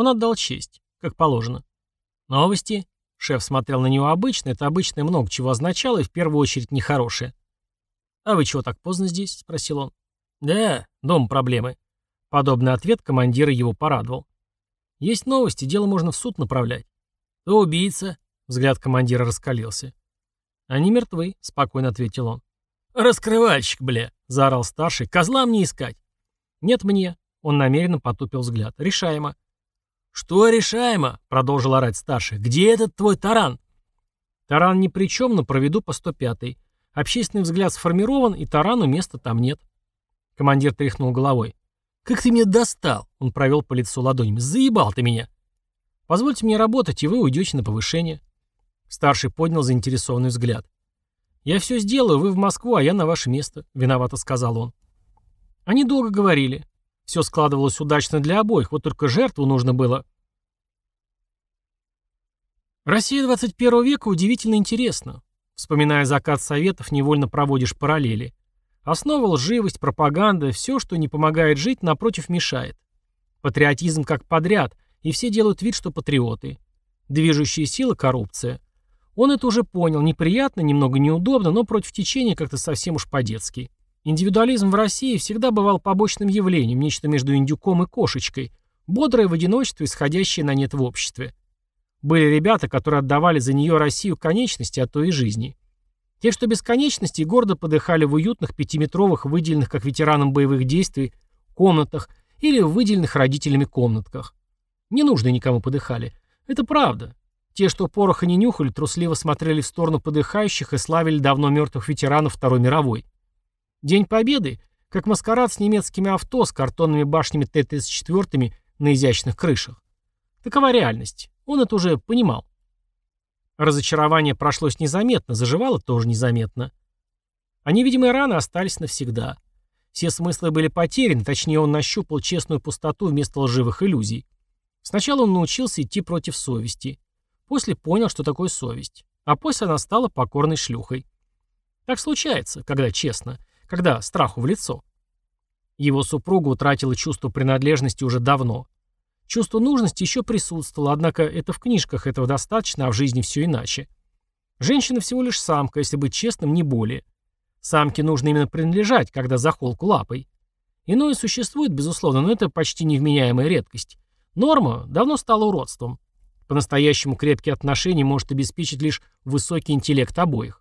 Он отдал честь, как положено. Новости? Шеф смотрел на него обычно, это обычно много чего означало, и в первую очередь нехорошее. «А вы чего так поздно здесь?» — спросил он. «Да, дом проблемы». Подобный ответ командира его порадовал. «Есть новости, дело можно в суд направлять». «Кто убийца?» — взгляд командира раскалился. «Они мертвы», — спокойно ответил он. «Раскрывальщик, бля!» — заорал старший. «Козла мне искать!» «Нет мне!» — он намеренно потупил взгляд. «Решаемо!» «Что решаемо?» — продолжил орать старший. «Где этот твой таран?» «Таран ни при чем, но проведу по 105-й. Общественный взгляд сформирован, и тарану места там нет». Командир тряхнул головой. «Как ты меня достал?» — он провел по лицу ладонями. «Заебал ты меня!» «Позвольте мне работать, и вы уйдете на повышение». Старший поднял заинтересованный взгляд. «Я все сделаю, вы в Москву, а я на ваше место», — виновато сказал он. Они долго говорили. Все складывалось удачно для обоих, вот только жертву нужно было. Россия 21 века удивительно интересна. Вспоминая закат Советов, невольно проводишь параллели. Основа лживость, пропаганда, все, что не помогает жить, напротив мешает. Патриотизм как подряд, и все делают вид, что патриоты. Движущая сила – коррупция. Он это уже понял, неприятно, немного неудобно, но против течения как-то совсем уж по-детски. Индивидуализм в России всегда бывал побочным явлением, нечто между индюком и кошечкой, бодрое в одиночестве, исходящее на нет в обществе. Были ребята, которые отдавали за нее Россию конечности, а то и жизни. Те, что без конечностей, гордо подыхали в уютных пятиметровых, выделенных как ветеранам боевых действий, комнатах или в выделенных родителями комнатках. Не нужно никому подыхали. Это правда. Те, что пороха не нюхали, трусливо смотрели в сторону подыхающих и славили давно мертвых ветеранов Второй мировой. День Победы, как маскарад с немецкими авто с картонными башнями Т-34 на изящных крышах. Такова реальность. Он это уже понимал. Разочарование прошлось незаметно, заживало тоже незаметно. А невидимые раны остались навсегда. Все смыслы были потеряны, точнее он нащупал честную пустоту вместо лживых иллюзий. Сначала он научился идти против совести. После понял, что такое совесть. А после она стала покорной шлюхой. Так случается, когда честно, когда страху в лицо. Его супруга утратила чувство принадлежности уже давно. Чувство нужности еще присутствовало, однако это в книжках этого достаточно, а в жизни все иначе. Женщина всего лишь самка, если быть честным, не более. Самке нужно именно принадлежать, когда за холку лапой. Иное существует, безусловно, но это почти невменяемая редкость. Норма давно стала уродством. По-настоящему крепкие отношения может обеспечить лишь высокий интеллект обоих.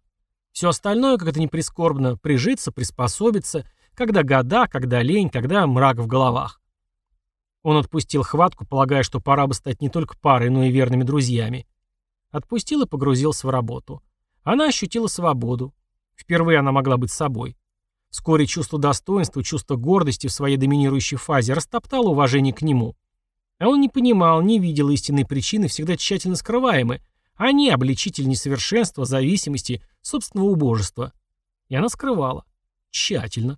Все остальное, как это ни прискорбно, прижиться, приспособиться, когда года, когда лень, когда мрак в головах. Он отпустил хватку, полагая, что пора бы стать не только парой, но и верными друзьями. Отпустил и погрузился в работу. Она ощутила свободу. Впервые она могла быть собой. Вскоре чувство достоинства, чувство гордости в своей доминирующей фазе растоптало уважение к нему. А он не понимал, не видел истинной причины, всегда тщательно скрываемой. Они обличитель несовершенства, зависимости, собственного убожества. И она скрывала. Тщательно.